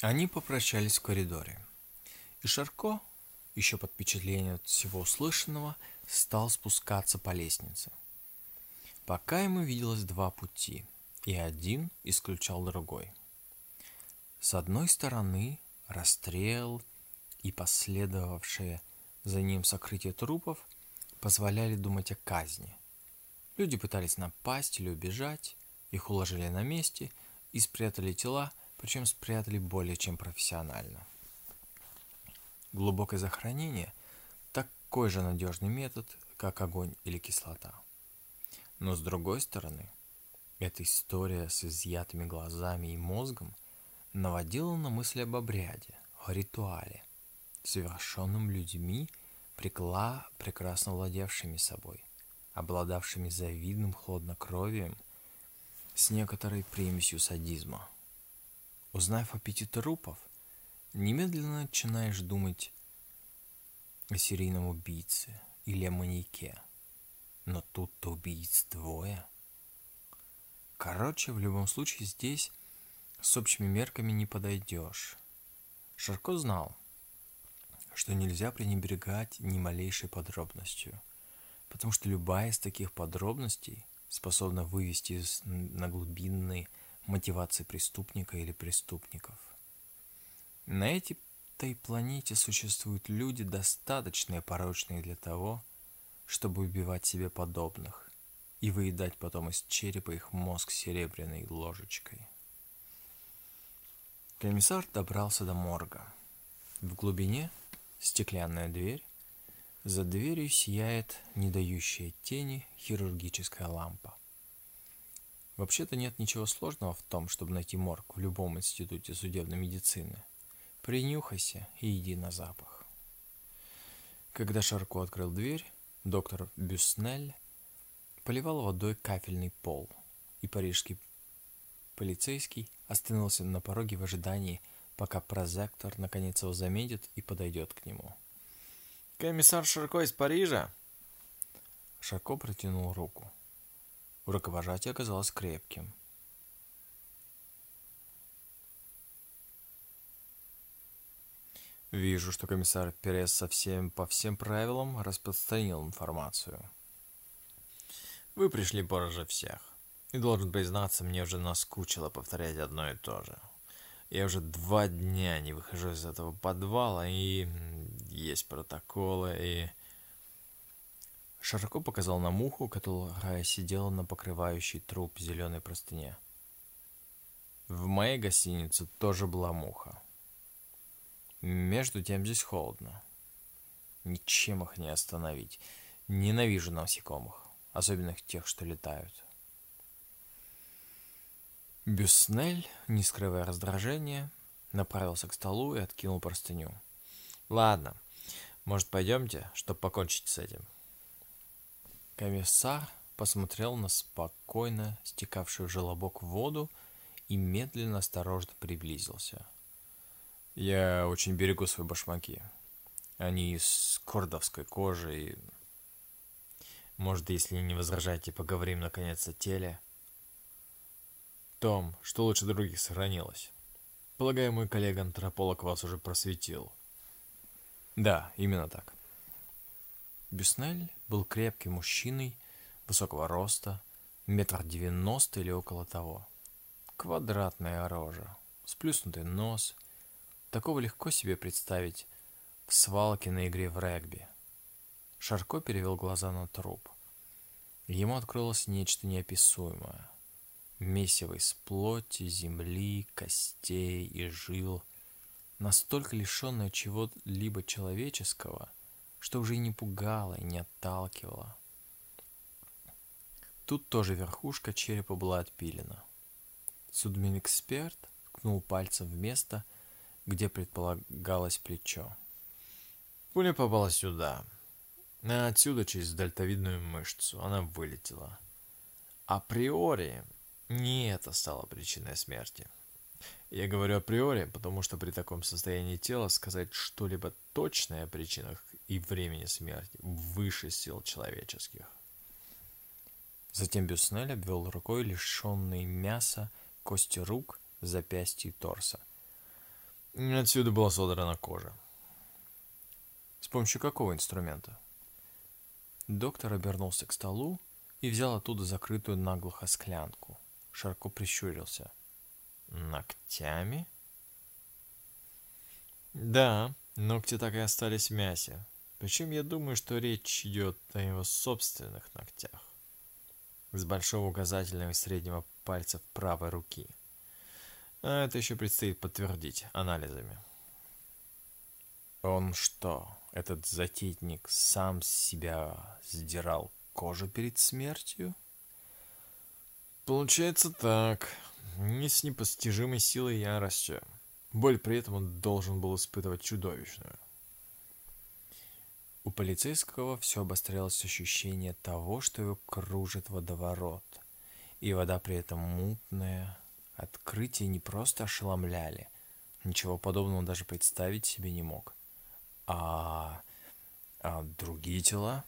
Они попрощались в коридоре. И Шарко, еще под впечатлением от всего услышанного, стал спускаться по лестнице. Пока ему виделось два пути, и один исключал другой. С одной стороны расстрел и последовавшее за ним сокрытие трупов позволяли думать о казни. Люди пытались напасть или убежать, их уложили на месте и спрятали тела, причем спрятали более чем профессионально. Глубокое захоронение – такой же надежный метод, как огонь или кислота. Но с другой стороны, эта история с изъятыми глазами и мозгом наводила на мысль об обряде, о ритуале, совершенном людьми, прикла, прекрасно владевшими собой, обладавшими завидным хладнокровием с некоторой примесью садизма. Узнав о пяти трупов, немедленно начинаешь думать о серийном убийце или о маньяке. Но тут-то убийц двое. Короче, в любом случае здесь с общими мерками не подойдешь. Шарко знал, что нельзя пренебрегать ни малейшей подробностью, потому что любая из таких подробностей способна вывести на глубинные мотивации преступника или преступников. На этой планете существуют люди, достаточно порочные для того, чтобы убивать себе подобных и выедать потом из черепа их мозг серебряной ложечкой. Комиссар добрался до морга. В глубине стеклянная дверь, за дверью сияет не дающая тени хирургическая лампа. Вообще-то нет ничего сложного в том, чтобы найти морг в любом институте судебной медицины. Принюхайся и иди на запах. Когда Шарко открыл дверь, доктор Бюснель поливал водой кафельный пол, и парижский полицейский остановился на пороге в ожидании, пока прозектор наконец его заметит и подойдет к нему. «Комиссар Шарко из Парижа?» Шарко протянул руку. Рукопожатие оказалось крепким. Вижу, что комиссар Перес совсем по всем правилам распространил информацию. Вы пришли позже всех. И должен признаться, мне уже наскучило повторять одно и то же. Я уже два дня не выхожу из этого подвала, и есть протоколы, и... Широко показал на муху, которая сидела на покрывающей труп зеленой простыне. В моей гостинице тоже была муха. Между тем здесь холодно. Ничем их не остановить. Ненавижу насекомых, особенно тех, что летают. Бюснель, не скрывая раздражения, направился к столу и откинул простыню. «Ладно, может, пойдемте, чтобы покончить с этим?» Комиссар посмотрел на спокойно стекавшую в желобок воду и медленно, осторожно приблизился. «Я очень берегу свои башмаки. Они из кордовской кожи и... Может, если не возражаете, поговорим наконец о теле?» том, что лучше других сохранилось. Полагаю, мой коллега-антрополог вас уже просветил. Да, именно так. Бюснель был крепким мужчиной, высокого роста, метр девяносто или около того. Квадратная рожа, сплюснутый нос. Такого легко себе представить в свалке на игре в регби. Шарко перевел глаза на труп. Ему открылось нечто неописуемое месиво из плоти, земли, костей и жил, настолько лишенное чего-либо человеческого, что уже и не пугало и не отталкивало. Тут тоже верхушка черепа была отпилена. Судмедэксперт ткнул пальцем в место, где предполагалось плечо. Пуля попала сюда, отсюда через дельтовидную мышцу она вылетела. Априори не это стало причиной смерти. Я говорю априори, потому что при таком состоянии тела сказать что-либо точное о причинах и времени смерти выше сил человеческих. Затем Бюснель обвел рукой лишенные мяса кости рук, запястья и торса. Отсюда была содрана кожа. С помощью какого инструмента? Доктор обернулся к столу и взял оттуда закрытую наглухо склянку. Широко прищурился. Ногтями? Да, ногти так и остались в мясе. Причем я думаю, что речь идет о его собственных ногтях. С большого указательного и среднего пальцев правой руки. А это еще предстоит подтвердить анализами. Он что, этот затейник, сам себя сдирал кожу перед смертью? Получается так. Не с непостижимой силой яростью. Боль при этом он должен был испытывать чудовищную. У полицейского все обострялось ощущение того, что его кружит водоворот. И вода при этом мутная. Открытия не просто ошеломляли. Ничего подобного он даже представить себе не мог. А, а другие тела?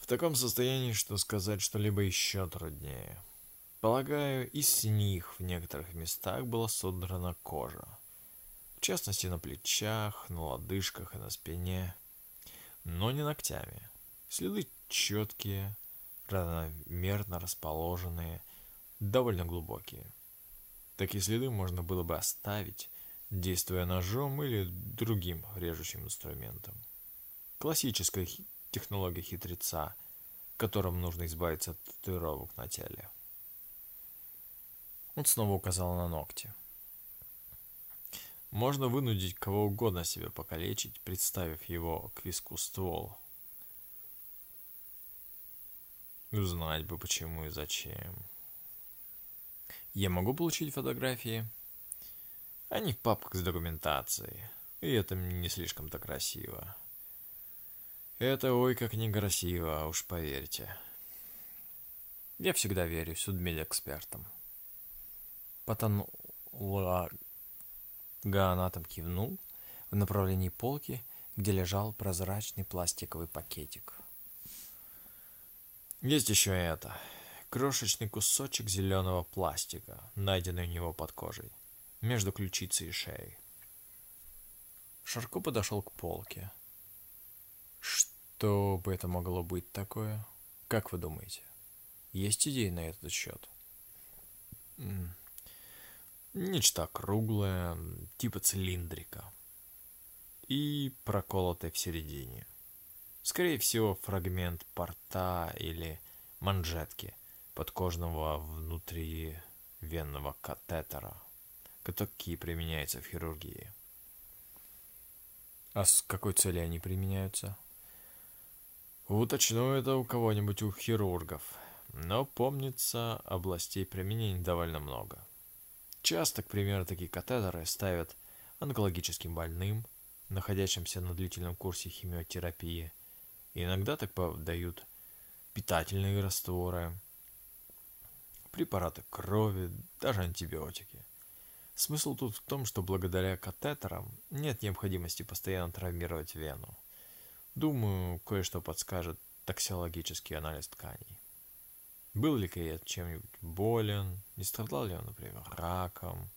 В таком состоянии, что сказать что-либо еще труднее. Полагаю, из них в некоторых местах была содрана кожа. В частности, на плечах, на лодыжках и на спине. Но не ногтями. Следы четкие, равномерно расположенные, довольно глубокие. Такие следы можно было бы оставить, действуя ножом или другим режущим инструментом. Классическая технология хитреца, которым нужно избавиться от татуировок на теле. Он снова указал на ногти. Можно вынудить кого угодно себе покалечить, представив его к виску ствол. Узнать бы почему и зачем. Я могу получить фотографии? Они в папках с документацией. И это не слишком-то красиво. Это ой как некрасиво, уж поверьте. Я всегда верю судмедэкспертам. Патологоанатом кивнул в направлении полки, где лежал прозрачный пластиковый пакетик. Есть еще это. Крошечный кусочек зеленого пластика, найденный у него под кожей, между ключицей и шеей. Шарко подошел к полке. Что бы это могло быть такое? Как вы думаете? Есть идеи на этот счет? Нечто круглое, типа цилиндрика. И проколотое в середине. Скорее всего, фрагмент порта или манжетки подкожного внутривенного катетера, которые применяются в хирургии. А с какой целью они применяются? Уточню это у кого-нибудь у хирургов, но помнится, областей применения довольно много. Часто, к примеру, такие катетеры ставят онкологическим больным, находящимся на длительном курсе химиотерапии. И иногда так дают питательные растворы, препараты крови, даже антибиотики. Смысл тут в том, что благодаря катетерам нет необходимости постоянно травмировать вену. Думаю, кое-что подскажет токсиологический анализ тканей. Был ли клиент чем-нибудь болен? Не страдал ли он, например, раком?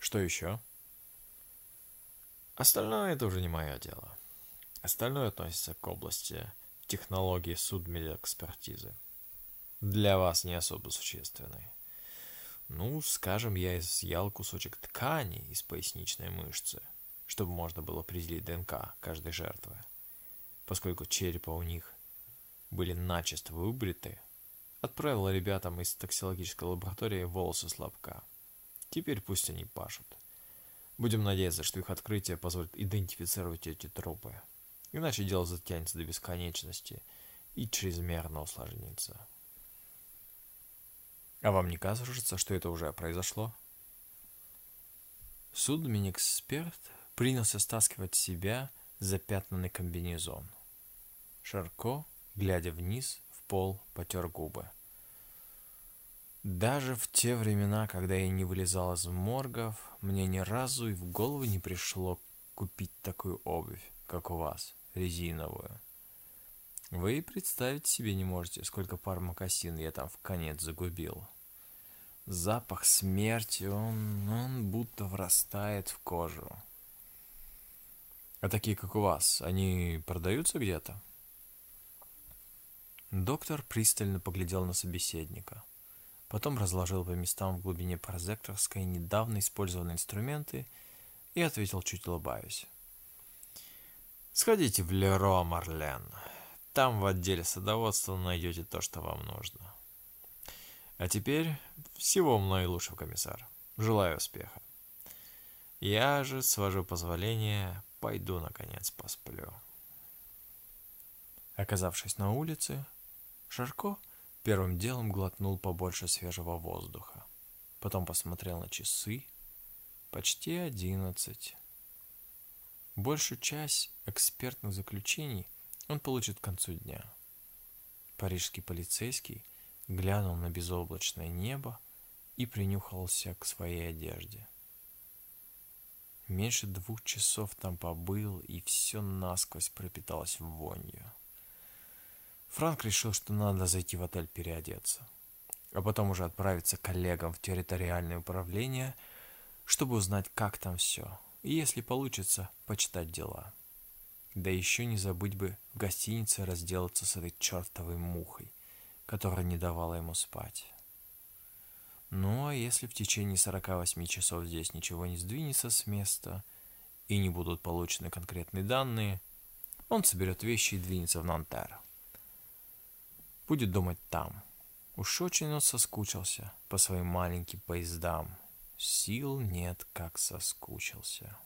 Что еще? Остальное это уже не мое дело. Остальное относится к области технологии судмедэкспертизы. Для вас не особо существенной. Ну, скажем, я изъял кусочек ткани из поясничной мышцы, чтобы можно было определить ДНК каждой жертвы. Поскольку черепа у них были начисто выбриты, отправила ребятам из токсикологической лаборатории волосы слабка. Теперь пусть они пашут. Будем надеяться, что их открытие позволит идентифицировать эти трупы. Иначе дело затянется до бесконечности и чрезмерно усложнится. А вам не кажется, что это уже произошло? Судмин-эксперт принялся стаскивать с себя запятнанный комбинезон. Шарко глядя вниз в пол, потер губы. Даже в те времена, когда я не вылезал из моргов, мне ни разу и в голову не пришло купить такую обувь, как у вас, резиновую. Вы представить себе не можете, сколько пар мокасин я там в конец загубил. Запах смерти, он, он будто врастает в кожу. А такие, как у вас, они продаются где-то? Доктор пристально поглядел на собеседника. Потом разложил по местам в глубине прозекторской недавно использованные инструменты и ответил, чуть улыбаясь. «Сходите в Леро, Марлен. Там в отделе садоводства найдете то, что вам нужно. А теперь всего вам наилучшего, комиссар. Желаю успеха. Я же, с вашего позволения, пойду, наконец, посплю». Оказавшись на улице, Шарко первым делом глотнул побольше свежего воздуха. Потом посмотрел на часы. Почти одиннадцать. Большую часть экспертных заключений он получит к концу дня. Парижский полицейский глянул на безоблачное небо и принюхался к своей одежде. Меньше двух часов там побыл, и все насквозь пропиталось вонью. Франк решил, что надо зайти в отель переодеться, а потом уже отправиться к коллегам в территориальное управление, чтобы узнать, как там все, и если получится, почитать дела. Да еще не забыть бы в гостинице разделаться с этой чертовой мухой, которая не давала ему спать. Ну а если в течение 48 часов здесь ничего не сдвинется с места и не будут получены конкретные данные, он соберет вещи и двинется в Нантер будет думать там. Уж очень он соскучился по своим маленьким поездам. Сил нет, как соскучился.